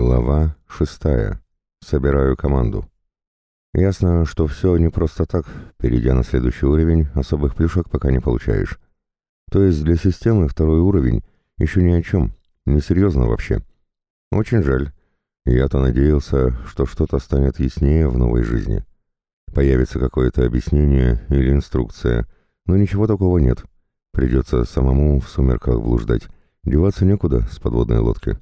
Глава шестая. Собираю команду. Ясно, что все не просто так, перейдя на следующий уровень, особых плюшек пока не получаешь. То есть для системы второй уровень еще ни о чем, несерьезно вообще. Очень жаль. Я-то надеялся, что что-то станет яснее в новой жизни. Появится какое-то объяснение или инструкция, но ничего такого нет. Придется самому в сумерках блуждать, деваться некуда с подводной лодки.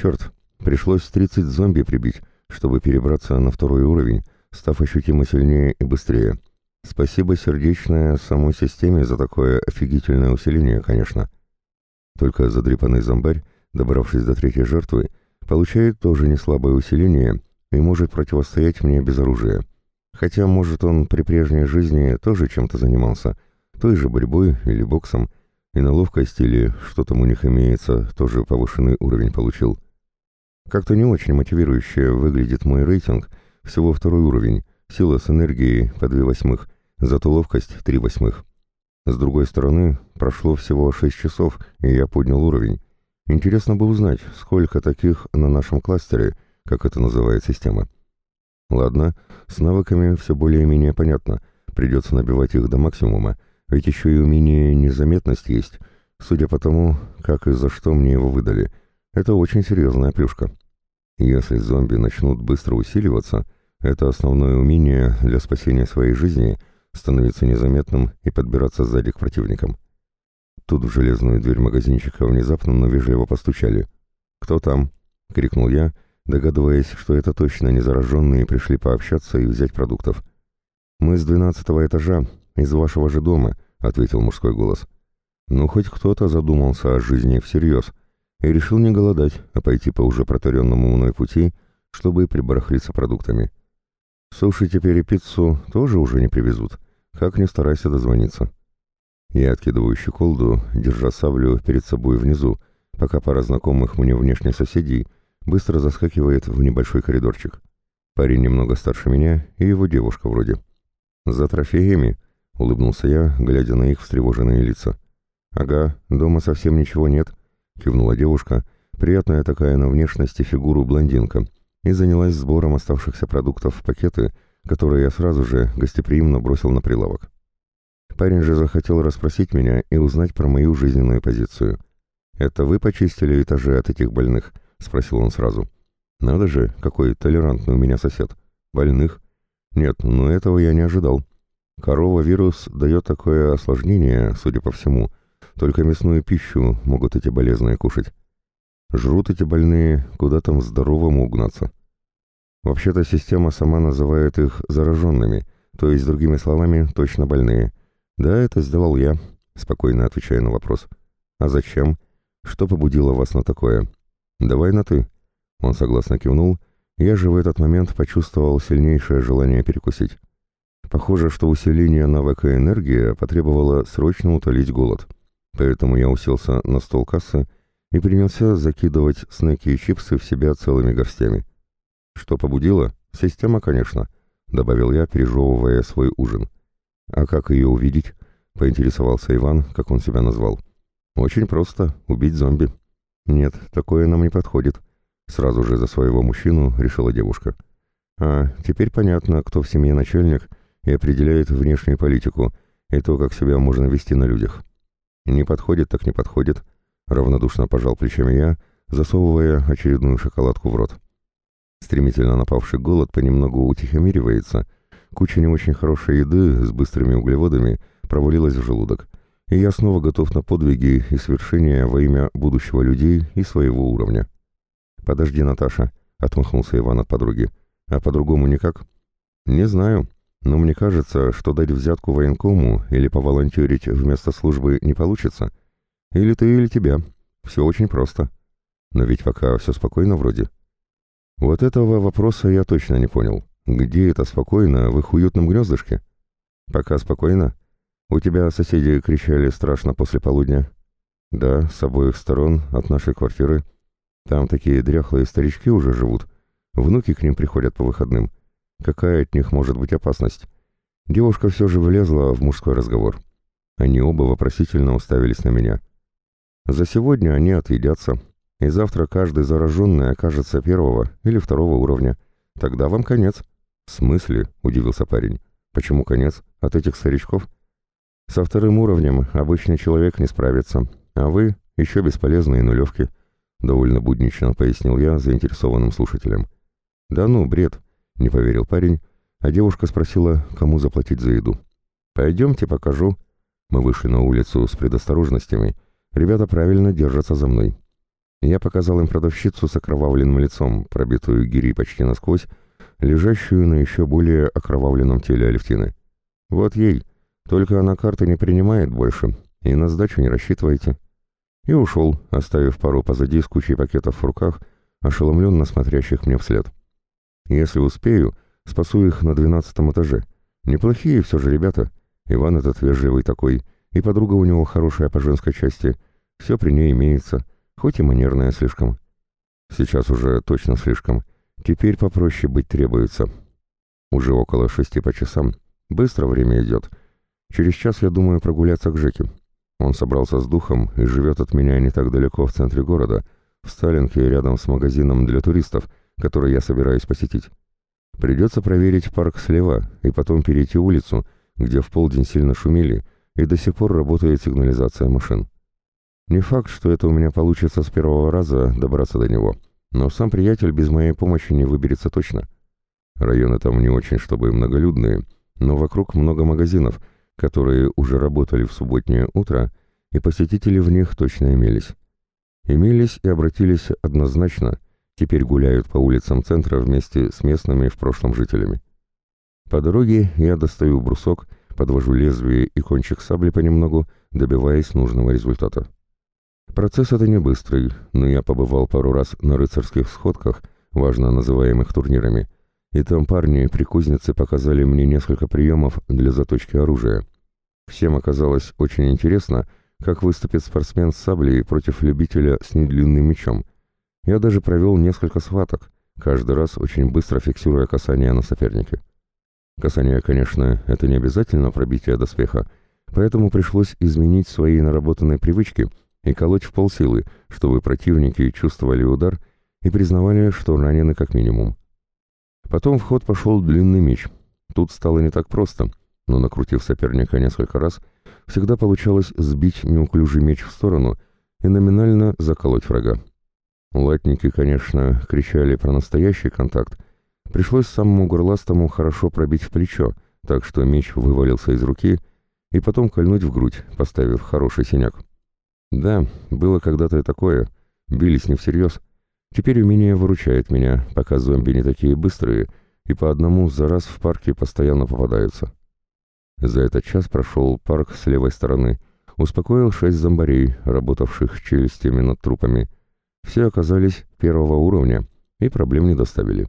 Черт, Пришлось 30 зомби прибить, чтобы перебраться на второй уровень, став ощутимо сильнее и быстрее. Спасибо сердечное самой системе за такое офигительное усиление, конечно. Только задрипанный зомбарь, добравшись до третьей жертвы, получает тоже неслабое усиление и может противостоять мне без оружия. Хотя, может, он при прежней жизни тоже чем-то занимался, той же борьбой или боксом, и на ловкость или что там у них имеется, тоже повышенный уровень получил. Как-то не очень мотивирующе выглядит мой рейтинг, всего второй уровень, сила с энергией по две восьмых, зато ловкость три восьмых. С другой стороны, прошло всего шесть часов, и я поднял уровень. Интересно бы узнать, сколько таких на нашем кластере, как это называет система. Ладно, с навыками все более-менее понятно, придется набивать их до максимума, ведь еще и умение незаметность есть, судя по тому, как и за что мне его выдали — это очень серьезная плюшка. Если зомби начнут быстро усиливаться, это основное умение для спасения своей жизни — становиться незаметным и подбираться сзади к противникам. Тут в железную дверь магазинчика внезапно, но вежливо постучали. «Кто там?» — крикнул я, догадываясь, что это точно не зараженные пришли пообщаться и взять продуктов. «Мы с двенадцатого этажа, из вашего же дома», — ответил мужской голос. «Ну, хоть кто-то задумался о жизни всерьез», и решил не голодать, а пойти по уже протаренному мной пути, чтобы прибарахлиться продуктами. Суши теперь и пиццу тоже уже не привезут, как ни старайся дозвониться. Я откидываю щеколду, держа саблю перед собой внизу, пока пара знакомых мне внешне соседей быстро заскакивает в небольшой коридорчик. Парень немного старше меня и его девушка вроде. «За трофеями?» — улыбнулся я, глядя на их встревоженные лица. «Ага, дома совсем ничего нет», — кивнула девушка, приятная такая на внешности фигуру блондинка, и занялась сбором оставшихся продуктов в пакеты, которые я сразу же гостеприимно бросил на прилавок. Парень же захотел расспросить меня и узнать про мою жизненную позицию. «Это вы почистили этажи от этих больных?» — спросил он сразу. «Надо же, какой толерантный у меня сосед. Больных? Нет, ну этого я не ожидал. Корова-вирус дает такое осложнение, судя по всему, только мясную пищу могут эти болезные кушать. Жрут эти больные, куда там здоровому угнаться. Вообще-то система сама называет их зараженными, то есть, другими словами, точно больные. Да, это сделал я, спокойно отвечая на вопрос. А зачем? Что побудило вас на такое? Давай на «ты». Он согласно кивнул, я же в этот момент почувствовал сильнейшее желание перекусить. Похоже, что усиление навыка энергия потребовало срочно утолить голод. Поэтому я уселся на стол кассы и принялся закидывать снеки и чипсы в себя целыми горстями. Что побудило? Система, конечно, добавил я, пережевывая свой ужин. А как ее увидеть? Поинтересовался Иван, как он себя назвал. Очень просто, убить зомби. Нет, такое нам не подходит. Сразу же за своего мужчину решила девушка. А, теперь понятно, кто в семье начальник и определяет внешнюю политику и то, как себя можно вести на людях. «Не подходит, так не подходит», — равнодушно пожал плечами я, засовывая очередную шоколадку в рот. Стремительно напавший голод понемногу утихомиривается, куча не очень хорошей еды с быстрыми углеводами провалилась в желудок, и я снова готов на подвиги и свершения во имя будущего людей и своего уровня. «Подожди, Наташа», — отмахнулся Иван от подруги, — «а по-другому никак?» «Не знаю», но мне кажется, что дать взятку военкому или поволонтерить вместо службы не получится. Или ты, или тебя. Все очень просто. Но ведь пока все спокойно вроде. Вот этого вопроса я точно не понял. Где это спокойно в их уютном гнездышке? Пока спокойно. У тебя соседи кричали страшно после полудня. Да, с обоих сторон от нашей квартиры. Там такие дряхлые старички уже живут. Внуки к ним приходят по выходным. Какая от них может быть опасность? Девушка все же влезла в мужской разговор. Они оба вопросительно уставились на меня. За сегодня они отъедятся. и завтра каждый зараженный окажется первого или второго уровня. Тогда вам конец». «В смысле?» — удивился парень. «Почему конец? От этих старичков?» «Со вторым уровнем обычный человек не справится, а вы — еще бесполезные нулевки», — довольно буднично пояснил я заинтересованным слушателям. «Да ну, бред», — не поверил парень, а девушка спросила, кому заплатить за еду. «Пойдемте, покажу». Мы вышли на улицу с предосторожностями. Ребята правильно держатся за мной. Я показал им продавщицу с окровавленным лицом, пробитую гири почти насквозь, лежащую на еще более окровавленном теле Алевтины. «Вот ей. Только она карты не принимает больше, и на сдачу не рассчитывайте». И ушел, оставив пару позади с кучей пакетов в руках, ошеломленно смотрящих мне вслед. «Если успею, спасу их на двенадцатом этаже. Неплохие все же ребята. Иван этот вежливый такой, и подруга у него хорошая по женской части. Все при ней имеется» хоть и манерная слишком. Сейчас уже точно слишком. Теперь попроще быть требуется. Уже около шести по часам. Быстро время идет. Через час я думаю прогуляться к Жеке. Он собрался с духом и живет от меня не так далеко в центре города, в Сталинке рядом с магазином для туристов, который я собираюсь посетить. Придется проверить парк слева и потом перейти улицу, где в полдень сильно шумели, и до сих пор работает сигнализация машин. Не факт, что это у меня получится с первого раза добраться до него, но сам приятель без моей помощи не выберется точно. Районы там не очень, чтобы многолюдные, но вокруг много магазинов, которые уже работали в субботнее утро, и посетители в них точно имелись. Имелись и обратились однозначно, теперь гуляют по улицам центра вместе с местными в прошлом жителями. По дороге я достаю брусок, подвожу лезвие и кончик сабли понемногу, добиваясь нужного результата. Процесс это не быстрый, но я побывал пару раз на рыцарских сходках, важно называемых турнирами, и там парни при кузнице показали мне несколько приемов для заточки оружия. Всем оказалось очень интересно, как выступит спортсмен с саблей против любителя с недлинным мечом. Я даже провел несколько схваток, каждый раз очень быстро фиксируя касание на сопернике. Касание, конечно, это не обязательно пробитие доспеха, поэтому пришлось изменить свои наработанные привычки — и колоть в полсилы, чтобы противники чувствовали удар и признавали, что ранены как минимум. Потом в ход пошел длинный меч. Тут стало не так просто, но накрутив соперника несколько раз, всегда получалось сбить неуклюжий меч в сторону и номинально заколоть врага. Латники, конечно, кричали про настоящий контакт. Пришлось самому горластому хорошо пробить в плечо, так что меч вывалился из руки и потом кольнуть в грудь, поставив хороший синяк. Да, было когда-то и такое. Бились не всерьез. Теперь умение выручает меня, пока зомби не такие быстрые, и по одному за раз в парке постоянно попадаются. За этот час прошел парк с левой стороны, успокоил шесть зомбарей, работавших челюстями над трупами. Все оказались первого уровня и проблем не доставили.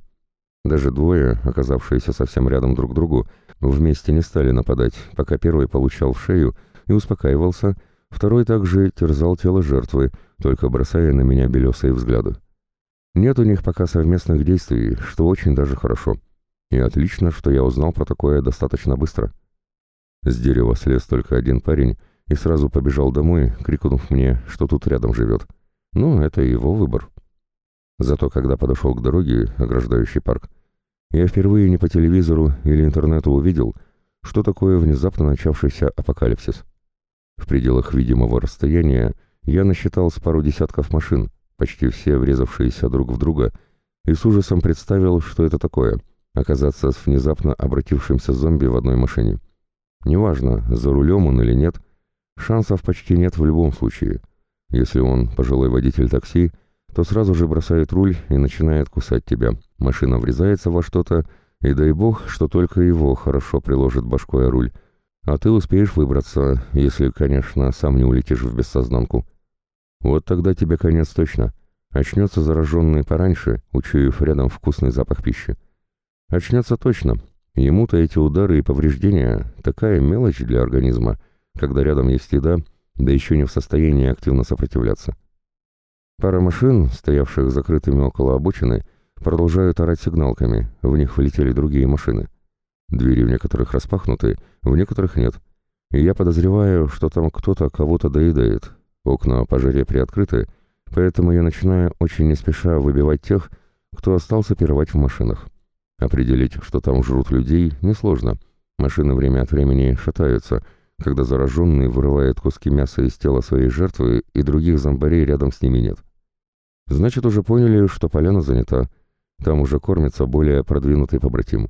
Даже двое, оказавшиеся совсем рядом друг к другу, вместе не стали нападать, пока первый получал в шею и успокаивался, Второй также терзал тело жертвы, только бросая на меня белесые взгляды. Нет у них пока совместных действий, что очень даже хорошо. И отлично, что я узнал про такое достаточно быстро. С дерева слез только один парень и сразу побежал домой, крикнув мне, что тут рядом живет. Ну, это его выбор. Зато когда подошел к дороге, ограждающей парк, я впервые не по телевизору или интернету увидел, что такое внезапно начавшийся апокалипсис. В пределах видимого расстояния я насчитал с пару десятков машин, почти все врезавшиеся друг в друга, и с ужасом представил, что это такое — оказаться с внезапно обратившимся зомби в одной машине. Неважно, за рулем он или нет, шансов почти нет в любом случае. Если он пожилой водитель такси, то сразу же бросает руль и начинает кусать тебя. Машина врезается во что-то, и дай бог, что только его хорошо приложит башкой о руль — а ты успеешь выбраться, если, конечно, сам не улетишь в бессознанку. Вот тогда тебе конец точно. Очнется зараженный пораньше, учуяв рядом вкусный запах пищи. Очнется точно. Ему-то эти удары и повреждения — такая мелочь для организма, когда рядом есть еда, да еще не в состоянии активно сопротивляться. Пара машин, стоявших закрытыми около обочины, продолжают орать сигналками, в них влетели другие машины. Двери в некоторых распахнуты, в некоторых нет. И я подозреваю, что там кто-то кого-то доедает. Окна по жаре приоткрыты, Поэтому я начинаю очень не спеша выбивать тех, кто остался пировать в машинах. Определить, что там жрут людей, несложно. Машины время от времени шатаются, когда зараженный вырывает куски мяса из тела своей жертвы, и других зомбарей рядом с ними нет. Значит, уже поняли, что поляна занята. Там уже кормится более продвинутый побратим.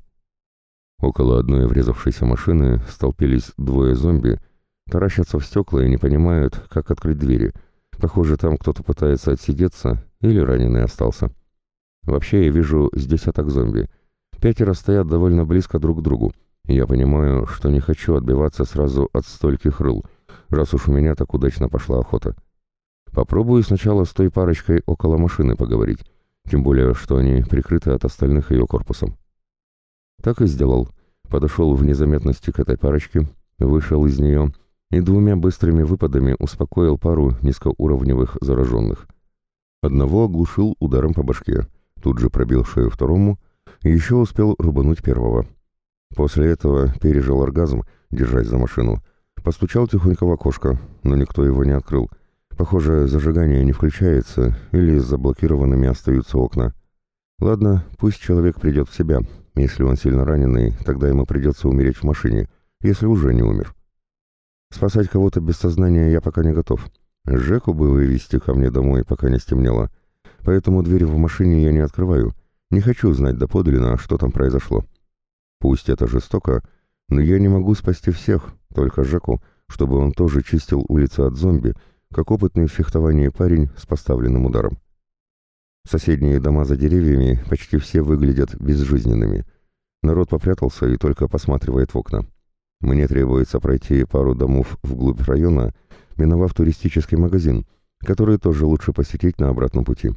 Около одной врезавшейся машины столпились двое зомби, таращатся в стекла и не понимают, как открыть двери. Похоже, там кто-то пытается отсидеться или раненый остался. Вообще, я вижу с десяток зомби. Пятеро стоят довольно близко друг к другу. Я понимаю, что не хочу отбиваться сразу от стольких рыл, раз уж у меня так удачно пошла охота. Попробую сначала с той парочкой около машины поговорить, тем более, что они прикрыты от остальных ее корпусом. Так и сделал. Подошел в незаметности к этой парочке, вышел из нее и двумя быстрыми выпадами успокоил пару низкоуровневых зараженных. Одного оглушил ударом по башке, тут же пробил шею второму и еще успел рубануть первого. После этого пережил оргазм, держась за машину. Постучал тихонько в окошко, но никто его не открыл. Похоже, зажигание не включается или заблокированными остаются окна. Ладно, пусть человек придет в себя. Если он сильно раненый, тогда ему придется умереть в машине, если уже не умер. Спасать кого-то без сознания я пока не готов. Жеку бы вывести ко мне домой, пока не стемнело. Поэтому дверь в машине я не открываю. Не хочу знать доподлинно, что там произошло. Пусть это жестоко, но я не могу спасти всех, только Жеку, чтобы он тоже чистил улицы от зомби, как опытный в фехтовании парень с поставленным ударом. Соседние дома за деревьями почти все выглядят безжизненными. Народ попрятался и только посматривает в окна. Мне требуется пройти пару домов вглубь района, миновав туристический магазин, который тоже лучше посетить на обратном пути.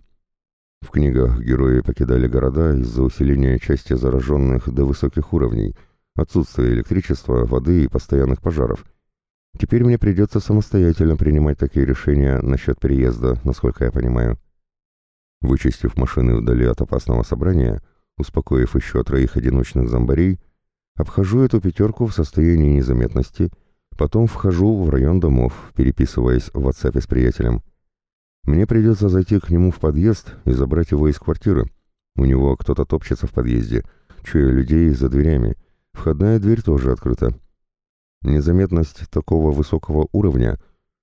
В книгах герои покидали города из-за усиления части зараженных до высоких уровней, отсутствия электричества, воды и постоянных пожаров. Теперь мне придется самостоятельно принимать такие решения насчет переезда, насколько я понимаю. Вычистив машины вдали от опасного собрания, успокоив еще троих одиночных зомбарей, обхожу эту пятерку в состоянии незаметности, потом вхожу в район домов, переписываясь в WhatsApp с приятелем. Мне придется зайти к нему в подъезд и забрать его из квартиры. У него кто-то топчется в подъезде, чуя людей за дверями. Входная дверь тоже открыта. Незаметность такого высокого уровня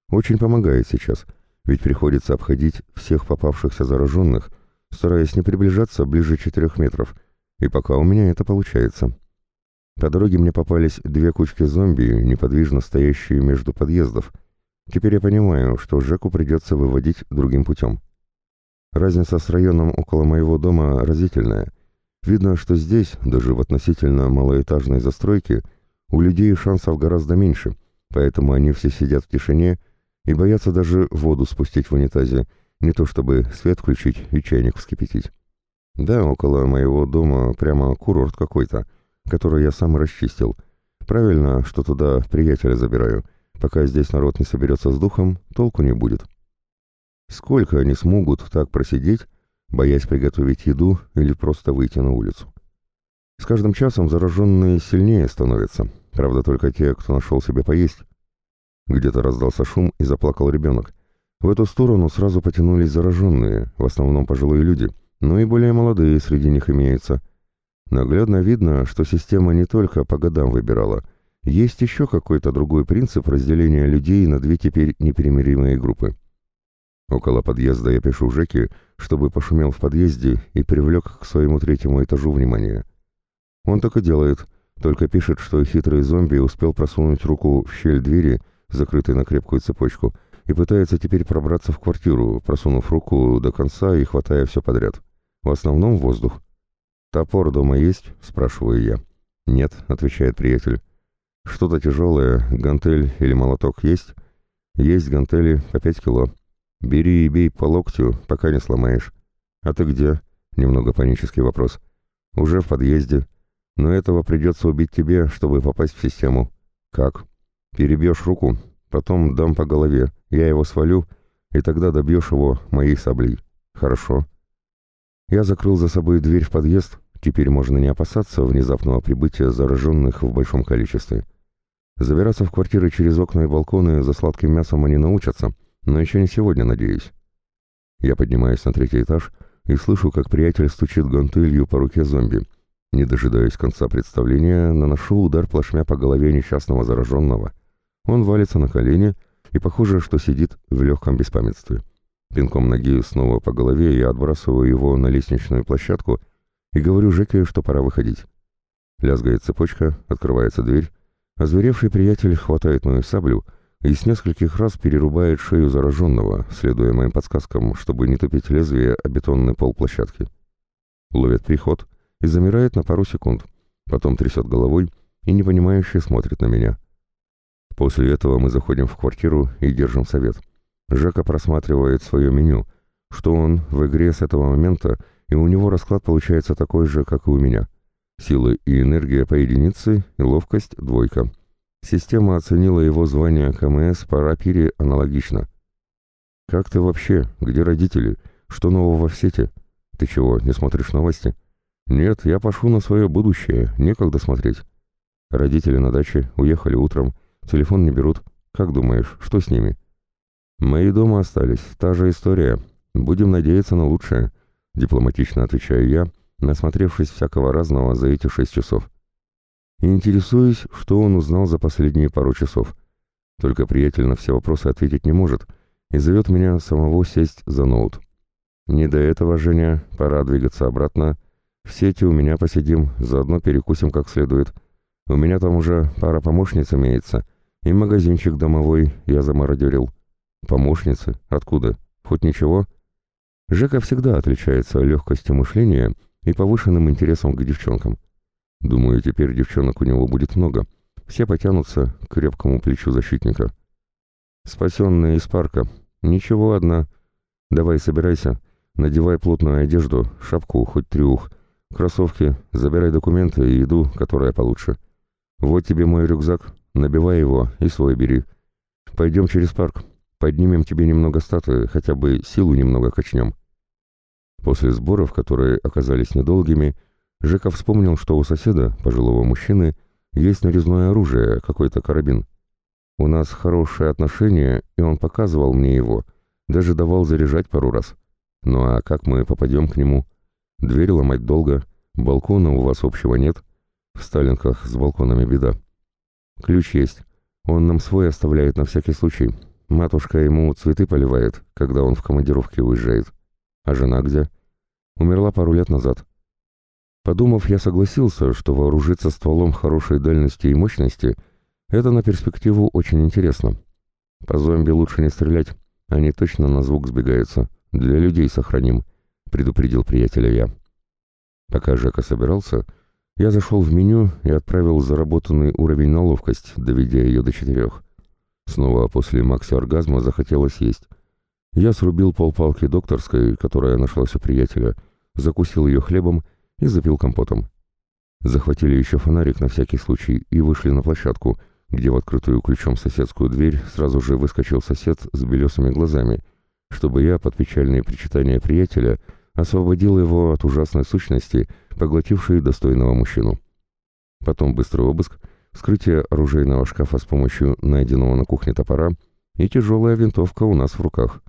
очень помогает сейчас — ведь приходится обходить всех попавшихся зараженных, стараясь не приближаться ближе четырех метров, и пока у меня это получается. По дороге мне попались две кучки зомби, неподвижно стоящие между подъездов. Теперь я понимаю, что Жеку придется выводить другим путем. Разница с районом около моего дома разительная. Видно, что здесь, даже в относительно малоэтажной застройке, у людей шансов гораздо меньше, поэтому они все сидят в тишине и боятся даже воду спустить в унитазе, не то чтобы свет включить и чайник вскипятить. Да, около моего дома прямо курорт какой-то, который я сам расчистил. Правильно, что туда приятеля забираю. Пока здесь народ не соберется с духом, толку не будет. Сколько они смогут так просидеть, боясь приготовить еду или просто выйти на улицу? С каждым часом зараженные сильнее становятся, правда только те, кто нашел себе поесть. Где-то раздался шум и заплакал ребенок. В эту сторону сразу потянулись зараженные, в основном пожилые люди, но и более молодые среди них имеются. Наглядно видно, что система не только по годам выбирала. Есть еще какой-то другой принцип разделения людей на две теперь непримиримые группы. Около подъезда я пишу Жеке, чтобы пошумел в подъезде и привлек к своему третьему этажу внимание. Он так и делает, только пишет, что хитрый зомби успел просунуть руку в щель двери закрытый на крепкую цепочку, и пытается теперь пробраться в квартиру, просунув руку до конца и хватая все подряд. В основном воздух. «Топор дома есть?» — спрашиваю я. «Нет», — отвечает приятель. «Что-то тяжелое, гантель или молоток есть?» «Есть гантели по пять кило. Бери и бей по локтю, пока не сломаешь». «А ты где?» — немного панический вопрос. «Уже в подъезде. Но этого придется убить тебе, чтобы попасть в систему». «Как?» Перебьешь руку, потом дам по голове, я его свалю, и тогда добьешь его моей саблей. Хорошо. Я закрыл за собой дверь в подъезд, теперь можно не опасаться внезапного прибытия зараженных в большом количестве. Забираться в квартиры через окна и балконы за сладким мясом они научатся, но еще не сегодня, надеюсь. Я поднимаюсь на третий этаж и слышу, как приятель стучит гантелью по руке зомби. Не дожидаясь конца представления, наношу удар плашмя по голове несчастного зараженного. Он валится на колени и похоже, что сидит в легком беспамятстве. Пинком ноги снова по голове я отбрасываю его на лестничную площадку и говорю Жеке, что пора выходить. Лязгает цепочка, открывается дверь, озверевший приятель хватает мою саблю и с нескольких раз перерубает шею зараженного, следуя моим подсказкам, чтобы не тупить лезвие о бетонный пол площадки. Ловит приход и замирает на пару секунд, потом трясет головой и непонимающе смотрит на меня. После этого мы заходим в квартиру и держим совет. Жека просматривает свое меню, что он в игре с этого момента, и у него расклад получается такой же, как и у меня. Силы и энергия по единице и ловкость – двойка. Система оценила его звание КМС по рапире аналогично. «Как ты вообще? Где родители? Что нового в сети? Ты чего, не смотришь новости?» «Нет, я пошу на свое будущее, некогда смотреть». Родители на даче, уехали утром, телефон не берут. Как думаешь, что с ними?» «Мои дома остались, та же история. Будем надеяться на лучшее», — дипломатично отвечаю я, насмотревшись всякого разного за эти шесть часов. И интересуюсь, что он узнал за последние пару часов. Только приятель на все вопросы ответить не может и зовет меня самого сесть за ноут. «Не до этого, Женя, пора двигаться обратно. В сети у меня посидим, заодно перекусим как следует. У меня там уже пара помощниц имеется, и магазинчик домовой я замародерил». Помощницы? Откуда? Хоть ничего? Жека всегда отличается легкостью мышления и повышенным интересом к девчонкам. Думаю, теперь девчонок у него будет много. Все потянутся к крепкому плечу защитника. Спасенная из парка. Ничего одна. Давай, собирайся. Надевай плотную одежду, шапку, хоть трюх, кроссовки, забирай документы и еду, которая получше. Вот тебе мой рюкзак, набивай его и свой бери. Пойдем через парк, Поднимем тебе немного статуи, хотя бы силу немного качнем». После сборов, которые оказались недолгими, Жека вспомнил, что у соседа, пожилого мужчины, есть нарезное оружие, какой-то карабин. У нас хорошие отношения, и он показывал мне его, даже давал заряжать пару раз. Ну а как мы попадем к нему? Дверь ломать долго, балкона у вас общего нет. В Сталинках с балконами беда. Ключ есть. Он нам свой оставляет на всякий случай, Матушка ему цветы поливает, когда он в командировке уезжает. А жена где? Умерла пару лет назад. Подумав, я согласился, что вооружиться стволом хорошей дальности и мощности — это на перспективу очень интересно. По зомби лучше не стрелять, они точно на звук сбегаются. Для людей сохраним, — предупредил приятеля я. Пока Жека собирался, я зашел в меню и отправил заработанный уровень на ловкость, доведя ее до четырех. Снова после макси-оргазма захотелось есть. Я срубил полпалки докторской, которая нашлась у приятеля, закусил ее хлебом и запил компотом. Захватили еще фонарик на всякий случай и вышли на площадку, где в открытую ключом соседскую дверь сразу же выскочил сосед с белесыми глазами, чтобы я, под печальные причитания приятеля, освободил его от ужасной сущности, поглотившей достойного мужчину. Потом быстрый обыск — вскрытие оружейного шкафа с помощью найденного на кухне топора и тяжелая винтовка у нас в руках.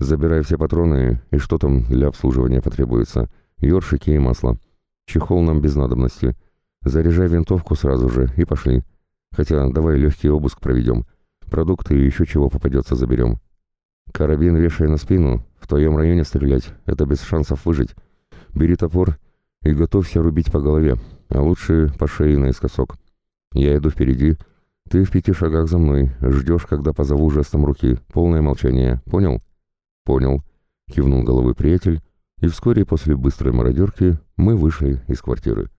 Забирай все патроны и что там для обслуживания потребуется, ёршики и масло. Чехол нам без надобности. Заряжай винтовку сразу же и пошли. Хотя давай легкий обыск проведем. Продукты и еще чего попадется заберем. Карабин вешай на спину, в твоем районе стрелять, это без шансов выжить. Бери топор и готовься рубить по голове, а лучше по шее наискосок. Я иду впереди. Ты в пяти шагах за мной. Ждешь, когда позову жестом руки. Полное молчание. Понял? Понял. Кивнул головой приятель. И вскоре после быстрой мародерки мы вышли из квартиры.